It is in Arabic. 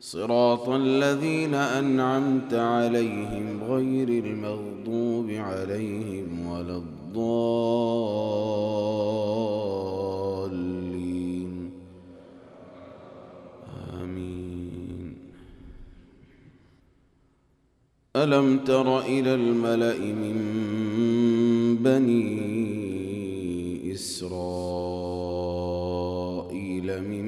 صراط الذين أنعمت عليهم غير المغضوب عليهم ولا الضالين. آمين. ألم تر إلى الملأ من بني إسرائيل من